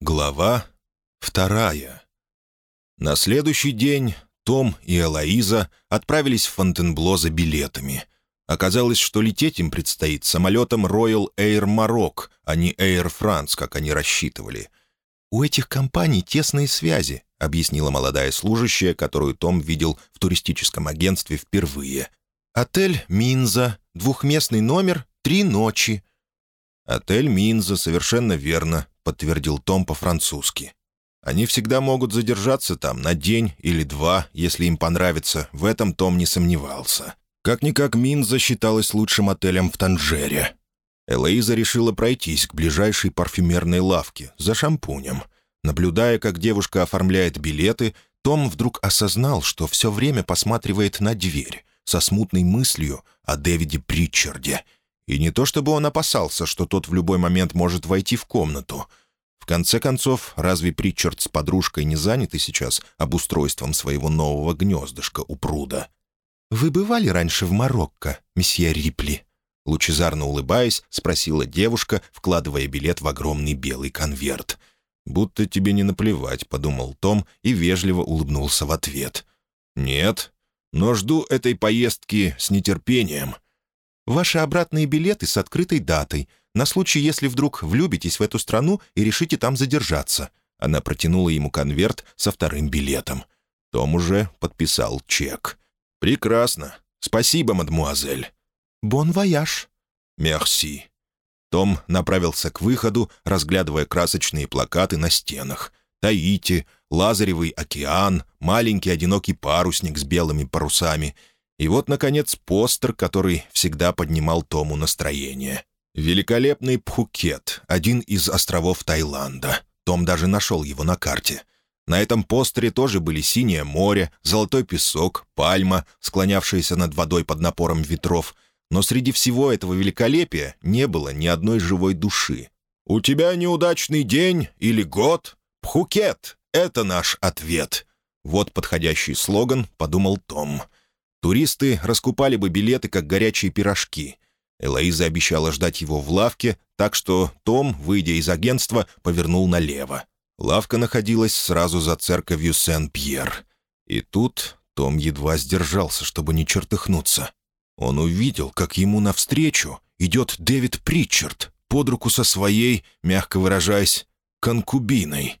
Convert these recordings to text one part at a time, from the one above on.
Глава вторая. На следующий день Том и Элоиза отправились в Фонтенбло за билетами. Оказалось, что лететь им предстоит самолетом Royal Air Maroc, а не Air France, как они рассчитывали. «У этих компаний тесные связи», — объяснила молодая служащая, которую Том видел в туристическом агентстве впервые. «Отель «Минза», двухместный номер, три ночи». «Отель «Минза», совершенно верно», подтвердил Том по-французски. «Они всегда могут задержаться там на день или два, если им понравится, в этом Том не сомневался. Как-никак Минза считалась лучшим отелем в Танжере». Элоиза решила пройтись к ближайшей парфюмерной лавке за шампунем. Наблюдая, как девушка оформляет билеты, том вдруг осознал, что все время посматривает на дверь со смутной мыслью о Дэвиде Притчарде — и не то чтобы он опасался, что тот в любой момент может войти в комнату. В конце концов, разве Притчард с подружкой не заняты сейчас обустройством своего нового гнездышка у пруда? «Вы бывали раньше в Марокко, месье Рипли?» Лучезарно улыбаясь, спросила девушка, вкладывая билет в огромный белый конверт. «Будто тебе не наплевать», — подумал Том и вежливо улыбнулся в ответ. «Нет, но жду этой поездки с нетерпением». Ваши обратные билеты с открытой датой, на случай, если вдруг влюбитесь в эту страну и решите там задержаться». Она протянула ему конверт со вторым билетом. Том уже подписал чек. «Прекрасно. Спасибо, мадмуазель». «Bon voyage». «Merci». Том направился к выходу, разглядывая красочные плакаты на стенах. Таити, Лазаревый океан, маленький одинокий парусник с белыми парусами — и вот, наконец, постер, который всегда поднимал Тому настроение. Великолепный Пхукет, один из островов Таиланда. Том даже нашел его на карте. На этом постере тоже были синее море, золотой песок, пальма, склонявшаяся над водой под напором ветров. Но среди всего этого великолепия не было ни одной живой души. «У тебя неудачный день или год? Пхукет — это наш ответ». Вот подходящий слоган, подумал Том. Туристы раскупали бы билеты, как горячие пирожки. Элоиза обещала ждать его в лавке, так что Том, выйдя из агентства, повернул налево. Лавка находилась сразу за церковью Сен-Пьер. И тут Том едва сдержался, чтобы не чертыхнуться. Он увидел, как ему навстречу идет Дэвид Притчард под руку со своей, мягко выражаясь, конкубиной.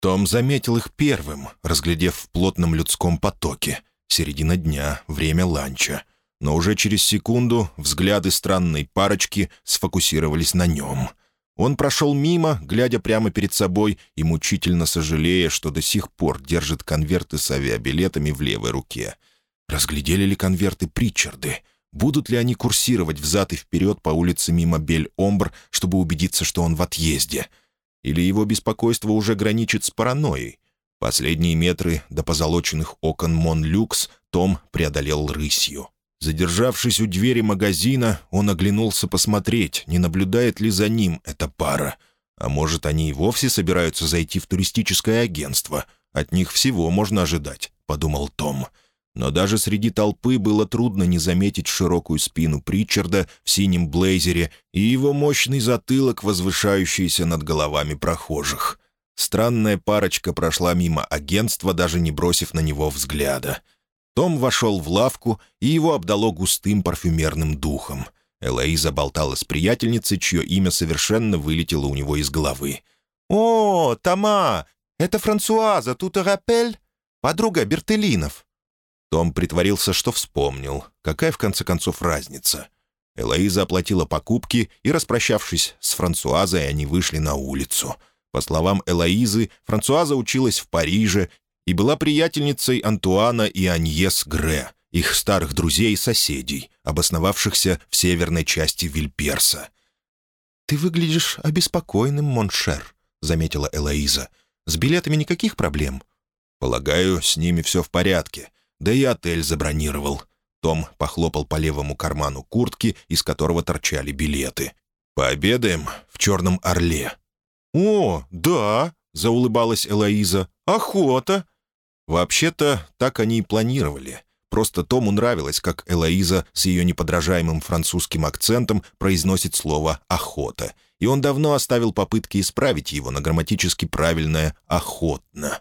Том заметил их первым, разглядев в плотном людском потоке — Середина дня, время ланча. Но уже через секунду взгляды странной парочки сфокусировались на нем. Он прошел мимо, глядя прямо перед собой и мучительно сожалея, что до сих пор держит конверты с авиабилетами в левой руке. Разглядели ли конверты Притчарды? Будут ли они курсировать взад и вперед по улице мимо Бель-Омбр, чтобы убедиться, что он в отъезде? Или его беспокойство уже граничит с паранойей? Последние метры до позолоченных окон Мон-Люкс Том преодолел рысью. Задержавшись у двери магазина, он оглянулся посмотреть, не наблюдает ли за ним эта пара. А может, они и вовсе собираются зайти в туристическое агентство. От них всего можно ожидать, — подумал Том. Но даже среди толпы было трудно не заметить широкую спину Причарда в синем блейзере и его мощный затылок, возвышающийся над головами прохожих. Странная парочка прошла мимо агентства, даже не бросив на него взгляда. Том вошел в лавку, и его обдало густым парфюмерным духом. Элоиза болтала с приятельницей, чье имя совершенно вылетело у него из головы. «О, Тома! Это Франсуаза, тут Рапель? Подруга Бертелинов». Том притворился, что вспомнил. Какая, в конце концов, разница? Элоиза оплатила покупки, и, распрощавшись с Франсуазой, они вышли на улицу — по словам Элоизы, Франсуаза училась в Париже и была приятельницей Антуана и Аньес Гре, их старых друзей и соседей, обосновавшихся в северной части Вильперса. «Ты выглядишь обеспокоенным, mon cher», — заметила Элоиза. «С билетами никаких проблем?» «Полагаю, с ними все в порядке. Да и отель забронировал». Том похлопал по левому карману куртки, из которого торчали билеты. «Пообедаем в «Черном орле». «О, да», — заулыбалась Элоиза, — «охота». Вообще-то, так они и планировали. Просто Тому нравилось, как Элоиза с ее неподражаемым французским акцентом произносит слово «охота». и он давно оставил попытки исправить его на грамматически правильное «охотно».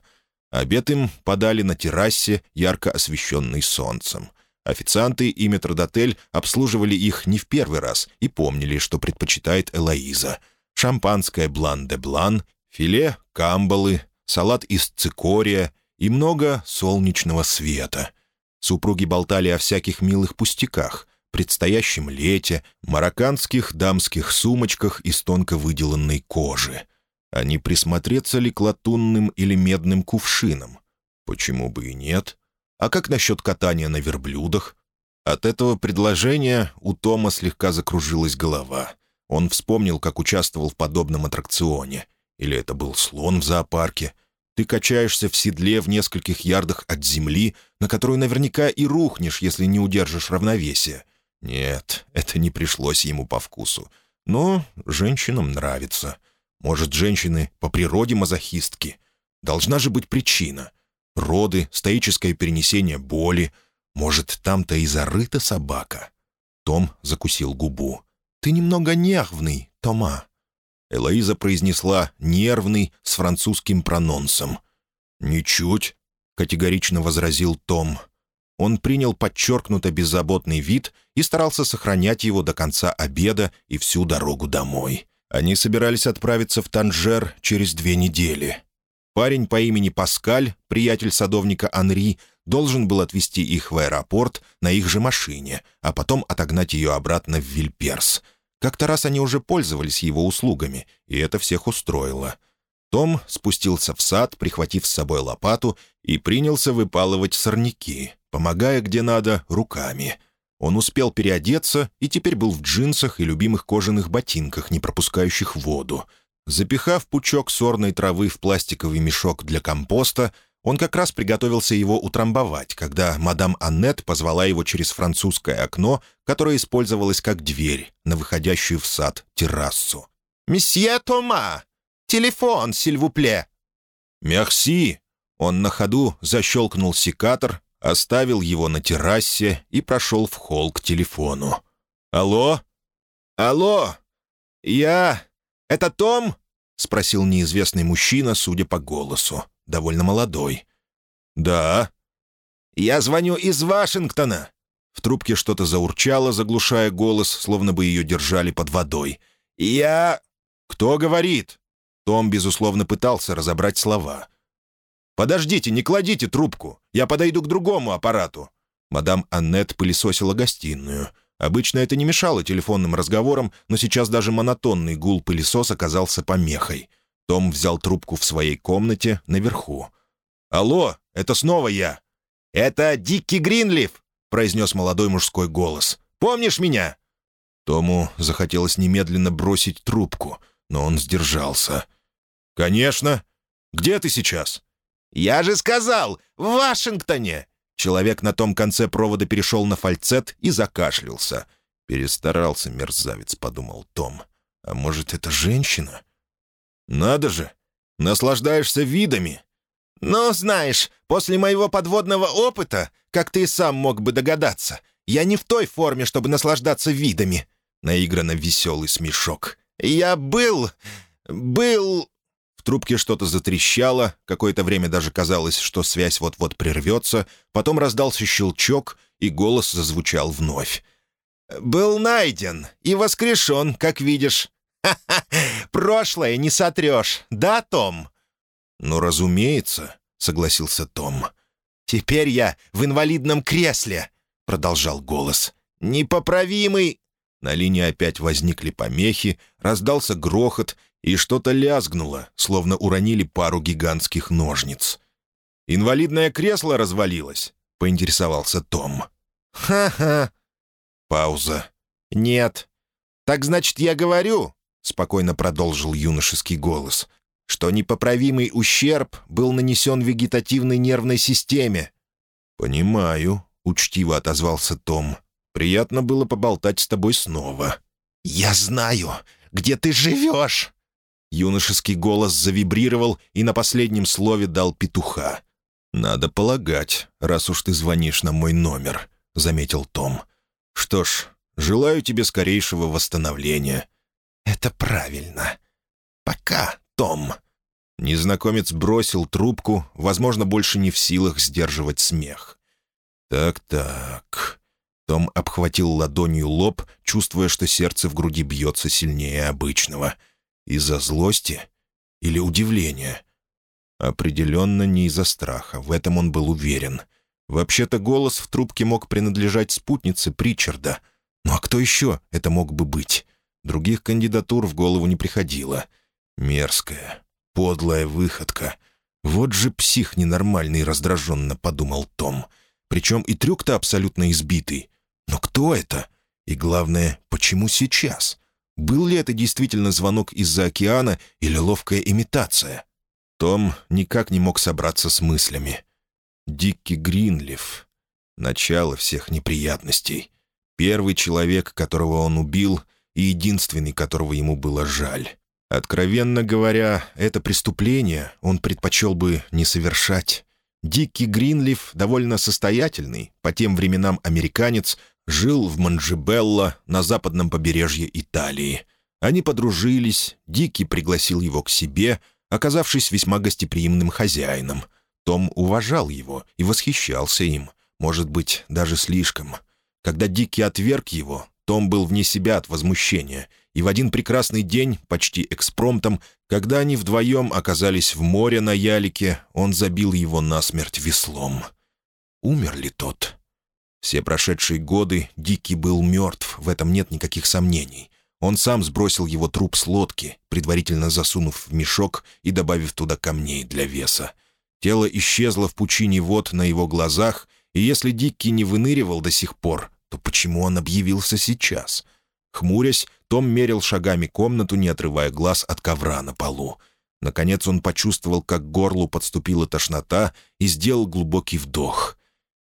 Обед им подали на террасе, ярко освещенной солнцем. Официанты и метродотель обслуживали их не в первый раз и помнили, что предпочитает Элоиза. Шампанское блан-де-блан, филе камбалы, салат из цикория и много солнечного света. Супруги болтали о всяких милых пустяках, предстоящем лете, марокканских дамских сумочках из тонко выделанной кожи. А не присмотреться ли к латунным или медным кувшинам? Почему бы и нет? А как насчет катания на верблюдах? От этого предложения у Тома слегка закружилась голова. Он вспомнил, как участвовал в подобном аттракционе. Или это был слон в зоопарке. Ты качаешься в седле в нескольких ярдах от земли, на которую наверняка и рухнешь, если не удержишь равновесие. Нет, это не пришлось ему по вкусу. Но женщинам нравится. Может, женщины по природе мазохистки? Должна же быть причина. Роды, стоическое перенесение боли. Может, там-то и зарыта собака? Том закусил губу. «Ты немного нервный, Тома». Элоиза произнесла «нервный» с французским прононсом. «Ничуть», — категорично возразил Том. Он принял подчеркнуто беззаботный вид и старался сохранять его до конца обеда и всю дорогу домой. Они собирались отправиться в Танжер через две недели. Парень по имени Паскаль, приятель садовника Анри, должен был отвезти их в аэропорт на их же машине, а потом отогнать ее обратно в Вильперс. Как-то раз они уже пользовались его услугами, и это всех устроило. Том спустился в сад, прихватив с собой лопату, и принялся выпалывать сорняки, помогая где надо руками — он успел переодеться и теперь был в джинсах и любимых кожаных ботинках, не пропускающих воду. Запихав пучок сорной травы в пластиковый мешок для компоста, он как раз приготовился его утрамбовать, когда мадам Аннет позвала его через французское окно, которое использовалось как дверь на выходящую в сад террасу. «Месье Тома! Телефон, сильвупле!» «Мерси!» Он на ходу защелкнул секатор, оставил его на террасе и прошел в холл к телефону. «Алло? Алло? Я... Это Том?» — спросил неизвестный мужчина, судя по голосу. Довольно молодой. «Да». «Я звоню из Вашингтона». В трубке что-то заурчало, заглушая голос, словно бы ее держали под водой. «Я...» «Кто говорит?» Том, безусловно, пытался разобрать слова. «Подождите, не кладите трубку. Я подойду к другому аппарату». Мадам Аннет пылесосила гостиную. Обычно это не мешало телефонным разговорам, но сейчас даже монотонный гул пылесос оказался помехой. Том взял трубку в своей комнате наверху. «Алло, это снова я!» «Это Дикки Гринлиф!» — произнес молодой мужской голос. «Помнишь меня?» Тому захотелось немедленно бросить трубку, но он сдержался. «Конечно. Где ты сейчас?» «Я же сказал, в Вашингтоне!» Человек на том конце провода перешел на фальцет и закашлялся. «Перестарался мерзавец», — подумал Том. «А может, это женщина?» «Надо же! Наслаждаешься видами!» «Ну, знаешь, после моего подводного опыта, как ты и сам мог бы догадаться, я не в той форме, чтобы наслаждаться видами». Наигранно веселый смешок. «Я был... был...» В трубке что-то затрещало, какое-то время даже казалось, что связь вот-вот прервется, потом раздался щелчок, и голос зазвучал вновь. «Был найден и воскрешен, как видишь. Прошлое не сотрешь, да, Том?» «Ну, разумеется», — согласился Том. «Теперь я в инвалидном кресле», — продолжал голос. «Непоправимый...» На линии опять возникли помехи, раздался грохот, и что-то лязгнуло, словно уронили пару гигантских ножниц. «Инвалидное кресло развалилось?» — поинтересовался Том. «Ха-ха!» Пауза. «Нет. Так значит, я говорю?» — спокойно продолжил юношеский голос. «Что непоправимый ущерб был нанесен вегетативной нервной системе». «Понимаю», — учтиво отозвался Том. «Приятно было поболтать с тобой снова». «Я знаю, где ты живешь!» Юношеский голос завибрировал и на последнем слове дал петуха. «Надо полагать, раз уж ты звонишь на мой номер», — заметил Том. «Что ж, желаю тебе скорейшего восстановления». Это правильно. Пока, Том». Незнакомец бросил трубку, возможно, больше не в силах сдерживать смех. «Так-так...» Том обхватил ладонью лоб, чувствуя, что сердце в груди бьется сильнее обычного. Из-за злости или удивления? Определенно не из-за страха, в этом он был уверен. Вообще-то голос в трубке мог принадлежать спутнице Причарда. Ну а кто еще это мог бы быть? Других кандидатур в голову не приходило. Мерзкая, подлая выходка. Вот же псих ненормальный, раздраженно подумал Том. Причем и трюк-то абсолютно избитый. Но кто это? И главное, почему сейчас? Был ли это действительно звонок из-за океана или ловкая имитация? Том никак не мог собраться с мыслями. Дикки Гринлиф. Начало всех неприятностей. Первый человек, которого он убил, и единственный, которого ему было жаль. Откровенно говоря, это преступление он предпочел бы не совершать. Дикий Гринлиф, довольно состоятельный, по тем временам американец, жил в Манджибелло на западном побережье Италии. Они подружились, Дикий пригласил его к себе, оказавшись весьма гостеприимным хозяином. Том уважал его и восхищался им, может быть, даже слишком. Когда Дикий отверг его, том был вне себя от возмущения, и в один прекрасный день, почти экспромтом, когда они вдвоем оказались в море на ялике, он забил его насмерть веслом. Умер ли тот? Все прошедшие годы Дикий был мертв, в этом нет никаких сомнений. Он сам сбросил его труп с лодки, предварительно засунув в мешок и добавив туда камней для веса. Тело исчезло в пучине вод на его глазах, и если Дикий не выныривал до сих пор, то почему он объявился сейчас? Хмурясь, Том мерил шагами комнату, не отрывая глаз от ковра на полу. Наконец он почувствовал, как к горлу подступила тошнота, и сделал глубокий вдох.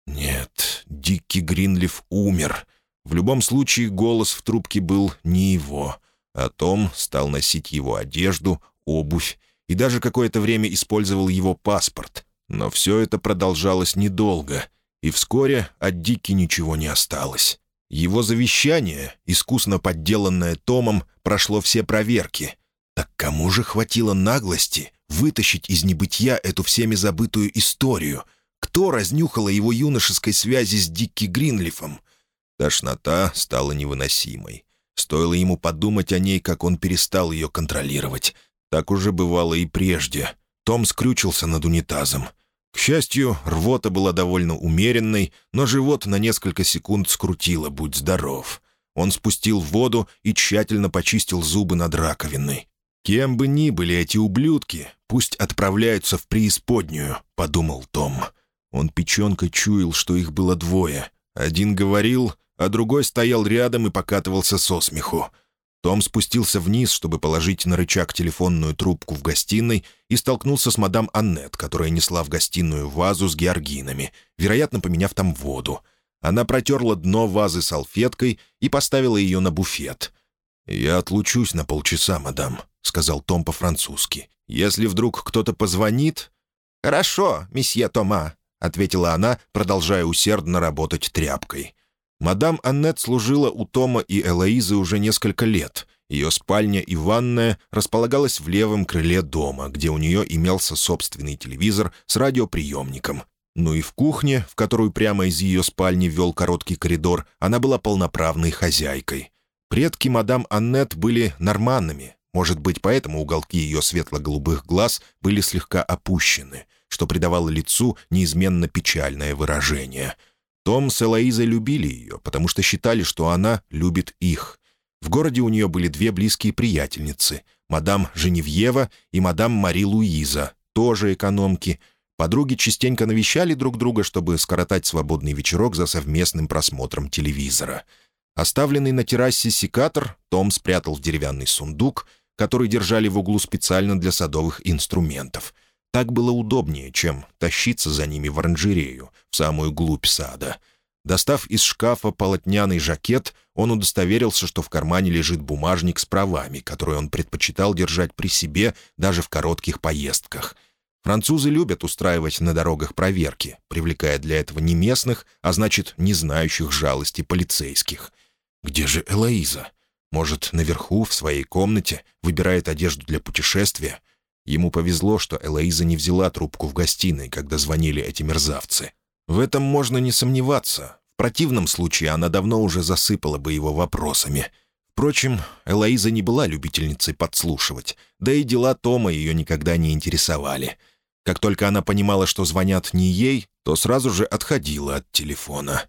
Нет, Дикий Гринлиф умер. В любом случае голос в трубке был не его, а Том стал носить его одежду, обувь и даже какое-то время использовал его паспорт. Но все это продолжалось недолго, и вскоре от Дики ничего не осталось. Его завещание, искусно подделанное Томом, прошло все проверки. Так кому же хватило наглости вытащить из небытия эту всеми забытую историю — кто разнюхал его юношеской связи с Дикки Гринлифом? Тошнота стала невыносимой. Стоило ему подумать о ней, как он перестал ее контролировать. Так уже бывало и прежде. Том скрючился над унитазом. К счастью, рвота была довольно умеренной, но живот на несколько секунд скрутило, будь здоров. Он спустил воду и тщательно почистил зубы над раковиной. «Кем бы ни были эти ублюдки, пусть отправляются в преисподнюю», — подумал Том. Он печенкой чуял, что их было двое. Один говорил, а другой стоял рядом и покатывался со смеху. Том спустился вниз, чтобы положить на рычаг телефонную трубку в гостиной, и столкнулся с мадам Аннет, которая несла в гостиную вазу с георгинами, вероятно, поменяв там воду. Она протерла дно вазы салфеткой и поставила ее на буфет. «Я отлучусь на полчаса, мадам», — сказал Том по-французски. «Если вдруг кто-то позвонит...» «Хорошо, месье Тома», ответила она, продолжая усердно работать тряпкой. Мадам Аннет служила у Тома и Элоизы уже несколько лет. Ее спальня и ванная располагалась в левом крыле дома, где у нее имелся собственный телевизор с радиоприемником. Ну и в кухне, в которую прямо из ее спальни вел короткий коридор, она была полноправной хозяйкой. Предки мадам Аннет были норманными, может быть, поэтому уголки ее светло-голубых глаз были слегка опущены — что придавало лицу неизменно печальное выражение. Том с Элоизой любили ее, потому что считали, что она любит их. В городе у нее были две близкие приятельницы — мадам Женевьева и мадам Мари Луиза, тоже экономки. Подруги частенько навещали друг друга, чтобы скоротать свободный вечерок за совместным просмотром телевизора. Оставленный на террасе секатор Том спрятал в деревянный сундук, который держали в углу специально для садовых инструментов — так было удобнее, чем тащиться за ними в оранжерею, в самую глубь сада. Достав из шкафа полотняный жакет, он удостоверился, что в кармане лежит бумажник с правами, который он предпочитал держать при себе даже в коротких поездках. Французы любят устраивать на дорогах проверки, привлекая для этого не местных, а значит, не знающих жалости полицейских. Где же Элоиза? Может, наверху, в своей комнате, выбирает одежду для путешествия? Ему повезло, что Элоиза не взяла трубку в гостиной, когда звонили эти мерзавцы. В этом можно не сомневаться. В противном случае она давно уже засыпала бы его вопросами. Впрочем, Элоиза не была любительницей подслушивать, да и дела Тома ее никогда не интересовали. Как только она понимала, что звонят не ей, то сразу же отходила от телефона.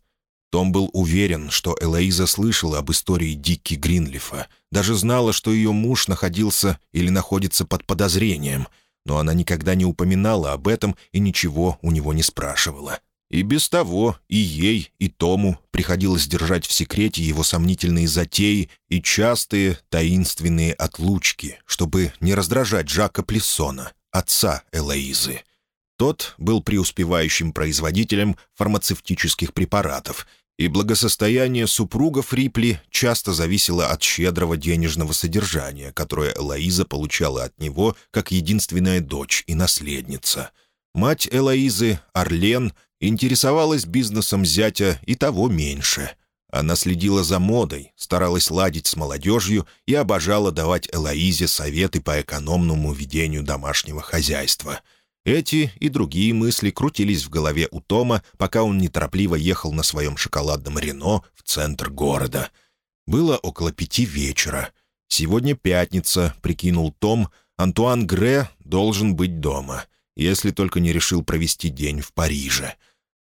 Том был уверен, что Элоиза слышала об истории Дикки Гринлифа, даже знала, что ее муж находился или находится под подозрением, но она никогда не упоминала об этом и ничего у него не спрашивала. И без того и ей, и Тому приходилось держать в секрете его сомнительные затеи и частые таинственные отлучки, чтобы не раздражать Жака Плессона, отца Элоизы. Тот был преуспевающим производителем фармацевтических препаратов и благосостояние супругов Рипли часто зависело от щедрого денежного содержания, которое Элоиза получала от него как единственная дочь и наследница. Мать Элоизы, Орлен, интересовалась бизнесом зятя и того меньше. Она следила за модой, старалась ладить с молодежью и обожала давать Элоизе советы по экономному ведению домашнего хозяйства — эти и другие мысли крутились в голове у Тома, пока он неторопливо ехал на своем шоколадном Рено в центр города. Было около пяти вечера. «Сегодня пятница», — прикинул Том, — «Антуан Гре должен быть дома, если только не решил провести день в Париже».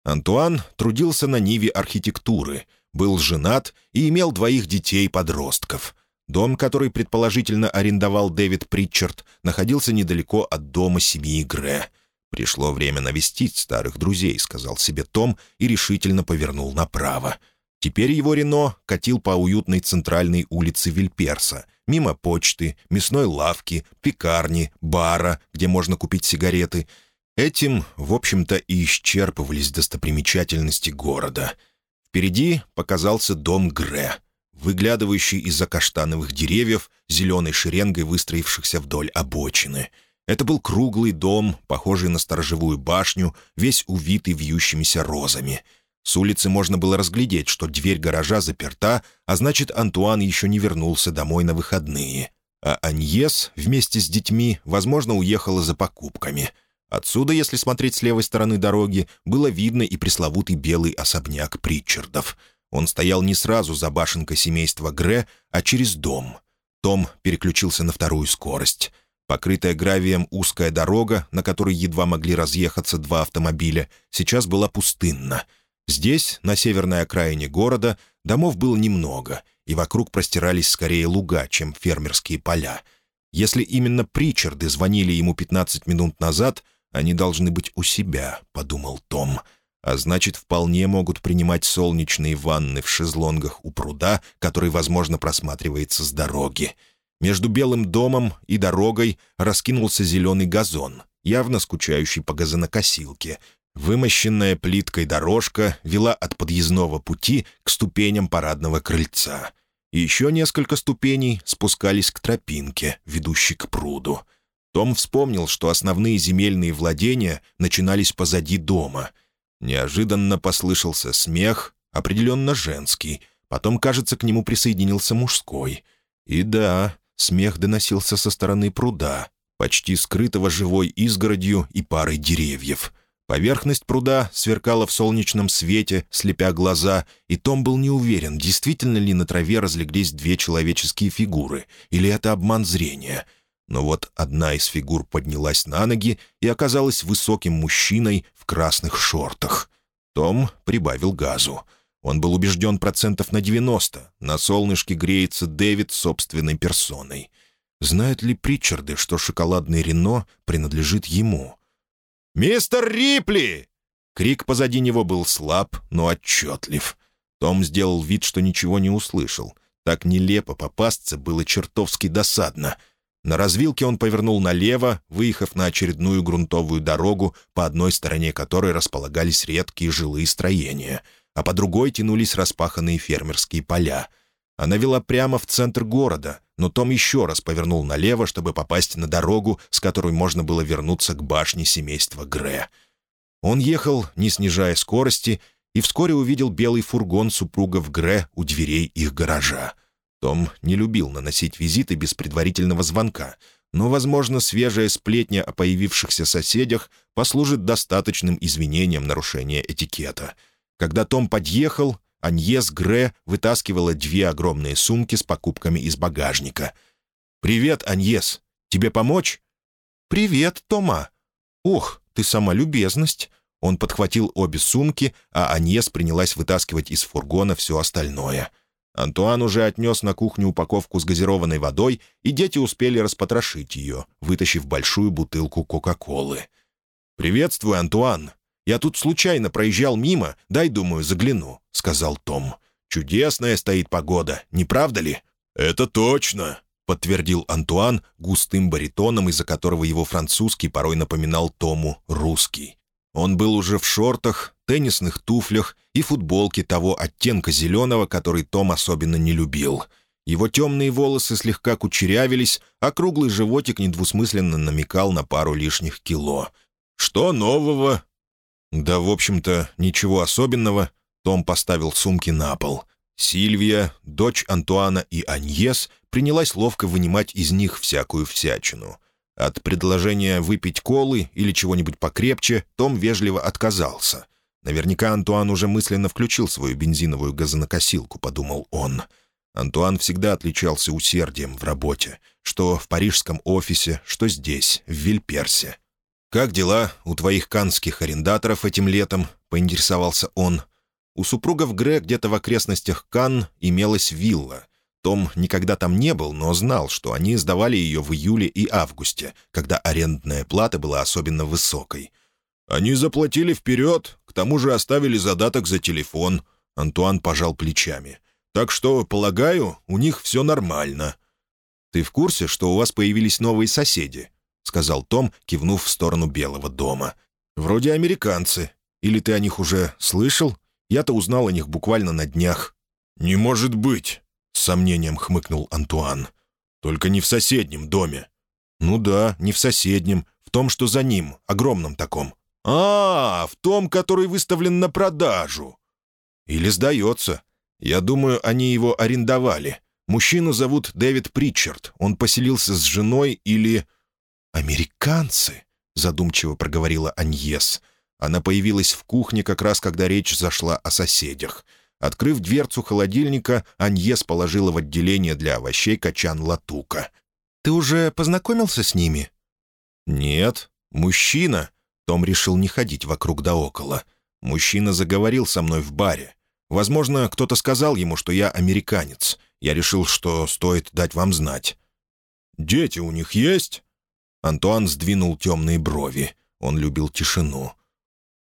Антуан трудился на Ниве архитектуры, был женат и имел двоих детей-подростков. Дом, который предположительно арендовал Дэвид Притчард, находился недалеко от дома семьи Гре. «Пришло время навестить старых друзей», — сказал себе Том и решительно повернул направо. Теперь его Рено катил по уютной центральной улице Вильперса, мимо почты, мясной лавки, пекарни, бара, где можно купить сигареты. Этим, в общем-то, и исчерпывались достопримечательности города. Впереди показался дом Гре — выглядывающий из-за каштановых деревьев, зеленой шеренгой выстроившихся вдоль обочины. Это был круглый дом, похожий на сторожевую башню, весь увитый вьющимися розами. С улицы можно было разглядеть, что дверь гаража заперта, а значит, Антуан еще не вернулся домой на выходные. А Аньес вместе с детьми, возможно, уехала за покупками. Отсюда, если смотреть с левой стороны дороги, было видно и пресловутый белый особняк Притчардов — он стоял не сразу за башенкой семейства Гре, а через дом. Том переключился на вторую скорость. Покрытая гравием узкая дорога, на которой едва могли разъехаться два автомобиля, сейчас была пустынна. Здесь, на северной окраине города, домов было немного, и вокруг простирались скорее луга, чем фермерские поля. Если именно Причарды звонили ему 15 минут назад, они должны быть у себя, — подумал Том. — а значит, вполне могут принимать солнечные ванны в шезлонгах у пруда, который, возможно, просматривается с дороги. Между Белым домом и дорогой раскинулся зеленый газон, явно скучающий по газонокосилке. Вымощенная плиткой дорожка вела от подъездного пути к ступеням парадного крыльца. Еще несколько ступеней спускались к тропинке, ведущей к пруду. Том вспомнил, что основные земельные владения начинались позади дома — Неожиданно послышался смех, определенно женский. Потом, кажется, к нему присоединился мужской. И да, смех доносился со стороны пруда, почти скрытого живой изгородью и парой деревьев. Поверхность пруда сверкала в солнечном свете, слепя глаза, и Том был не уверен, действительно ли на траве разлеглись две человеческие фигуры, или это обман зрения — но вот одна из фигур поднялась на ноги и оказалась высоким мужчиной в красных шортах. Том прибавил газу. Он был убежден процентов на 90. На солнышке греется Дэвид собственной персоной. Знают ли Причарды, что шоколадный Рено принадлежит ему? «Мистер Рипли!» Крик позади него был слаб, но отчетлив. Том сделал вид, что ничего не услышал. Так нелепо попасться было чертовски досадно — на развилке он повернул налево, выехав на очередную грунтовую дорогу, по одной стороне которой располагались редкие жилые строения, а по другой тянулись распаханные фермерские поля. Она вела прямо в центр города, но Том еще раз повернул налево, чтобы попасть на дорогу, с которой можно было вернуться к башне семейства Гре. Он ехал, не снижая скорости, и вскоре увидел белый фургон супругов Гре у дверей их гаража. Том не любил наносить визиты без предварительного звонка, но, возможно, свежая сплетня о появившихся соседях послужит достаточным извинением нарушения этикета. Когда Том подъехал, Аньес Гре вытаскивала две огромные сумки с покупками из багажника. «Привет, Аньес. Тебе помочь?» «Привет, Тома. Ох, ты сама любезность». Он подхватил обе сумки, а Аньес принялась вытаскивать из фургона все остальное. Антуан уже отнес на кухню упаковку с газированной водой, и дети успели распотрошить ее, вытащив большую бутылку Кока-Колы. «Приветствую, Антуан. Я тут случайно проезжал мимо, дай, думаю, загляну», — сказал Том. «Чудесная стоит погода, не правда ли?» «Это точно», — подтвердил Антуан густым баритоном, из-за которого его французский порой напоминал Тому русский. Он был уже в шортах, теннисных туфлях и футболке того оттенка зеленого, который Том особенно не любил. Его темные волосы слегка кучерявились, а круглый животик недвусмысленно намекал на пару лишних кило. «Что нового?» «Да, в общем-то, ничего особенного». Том поставил сумки на пол. Сильвия, дочь Антуана и Аньес, принялась ловко вынимать из них всякую всячину — от предложения выпить колы или чего-нибудь покрепче Том вежливо отказался. Наверняка Антуан уже мысленно включил свою бензиновую газонокосилку, подумал он. Антуан всегда отличался усердием в работе, что в парижском офисе, что здесь, в Вильперсе. «Как дела у твоих канских арендаторов этим летом?» — поинтересовался он. У супругов Гре где-то в окрестностях Кан имелась вилла. Том никогда там не был, но знал, что они сдавали ее в июле и августе, когда арендная плата была особенно высокой. «Они заплатили вперед, к тому же оставили задаток за телефон», — Антуан пожал плечами. «Так что, полагаю, у них все нормально». «Ты в курсе, что у вас появились новые соседи?» — сказал Том, кивнув в сторону Белого дома. «Вроде американцы. Или ты о них уже слышал? Я-то узнал о них буквально на днях». «Не может быть!» с сомнением хмыкнул Антуан. «Только не в соседнем доме». «Ну да, не в соседнем, в том, что за ним, огромном таком». «А, в том, который выставлен на продажу». «Или сдается. Я думаю, они его арендовали. Мужчину зовут Дэвид Притчард. Он поселился с женой или...» «Американцы», — задумчиво проговорила Аньес. Она появилась в кухне как раз, когда речь зашла о соседях — Открыв дверцу холодильника, Аньес положила в отделение для овощей качан латука. «Ты уже познакомился с ними?» «Нет. Мужчина». Том решил не ходить вокруг да около. «Мужчина заговорил со мной в баре. Возможно, кто-то сказал ему, что я американец. Я решил, что стоит дать вам знать». «Дети у них есть?» Антуан сдвинул темные брови. Он любил тишину.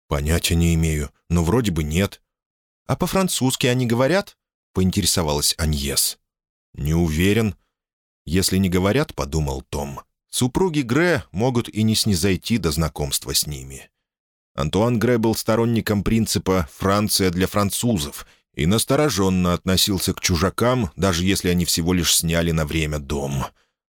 «Понятия не имею, но вроде бы нет. «А по-французски они говорят?» — поинтересовалась Аньес. «Не уверен. Если не говорят, — подумал Том, — супруги Гре могут и не снизойти до знакомства с ними». Антуан Гре был сторонником принципа «Франция для французов» и настороженно относился к чужакам, даже если они всего лишь сняли на время дом —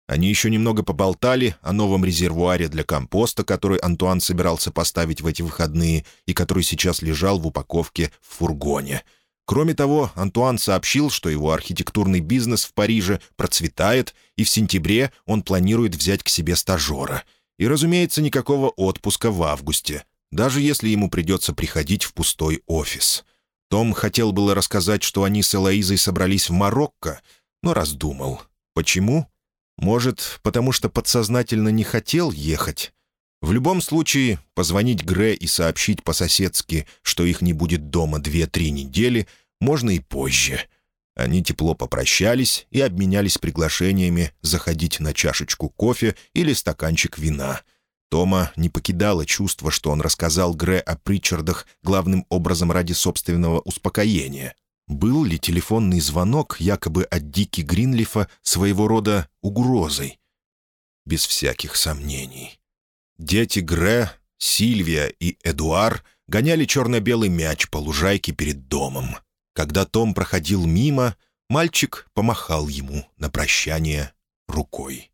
они еще немного поболтали о новом резервуаре для компоста, который Антуан собирался поставить в эти выходные и который сейчас лежал в упаковке в фургоне. Кроме того, Антуан сообщил, что его архитектурный бизнес в Париже процветает, и в сентябре он планирует взять к себе стажера. И, разумеется, никакого отпуска в августе, даже если ему придется приходить в пустой офис. Том хотел было рассказать, что они с Элоизой собрались в Марокко, но раздумал. Почему? Может, потому что подсознательно не хотел ехать? В любом случае, позвонить Гре и сообщить по-соседски, что их не будет дома две-три недели, можно и позже. Они тепло попрощались и обменялись приглашениями заходить на чашечку кофе или стаканчик вина. Тома не покидало чувство, что он рассказал Гре о Причардах главным образом ради собственного успокоения. Был ли телефонный звонок якобы от Дики Гринлифа своего рода угрозой? Без всяких сомнений. Дети Гре, Сильвия и Эдуар гоняли черно-белый мяч по лужайке перед домом. Когда Том проходил мимо, мальчик помахал ему на прощание рукой.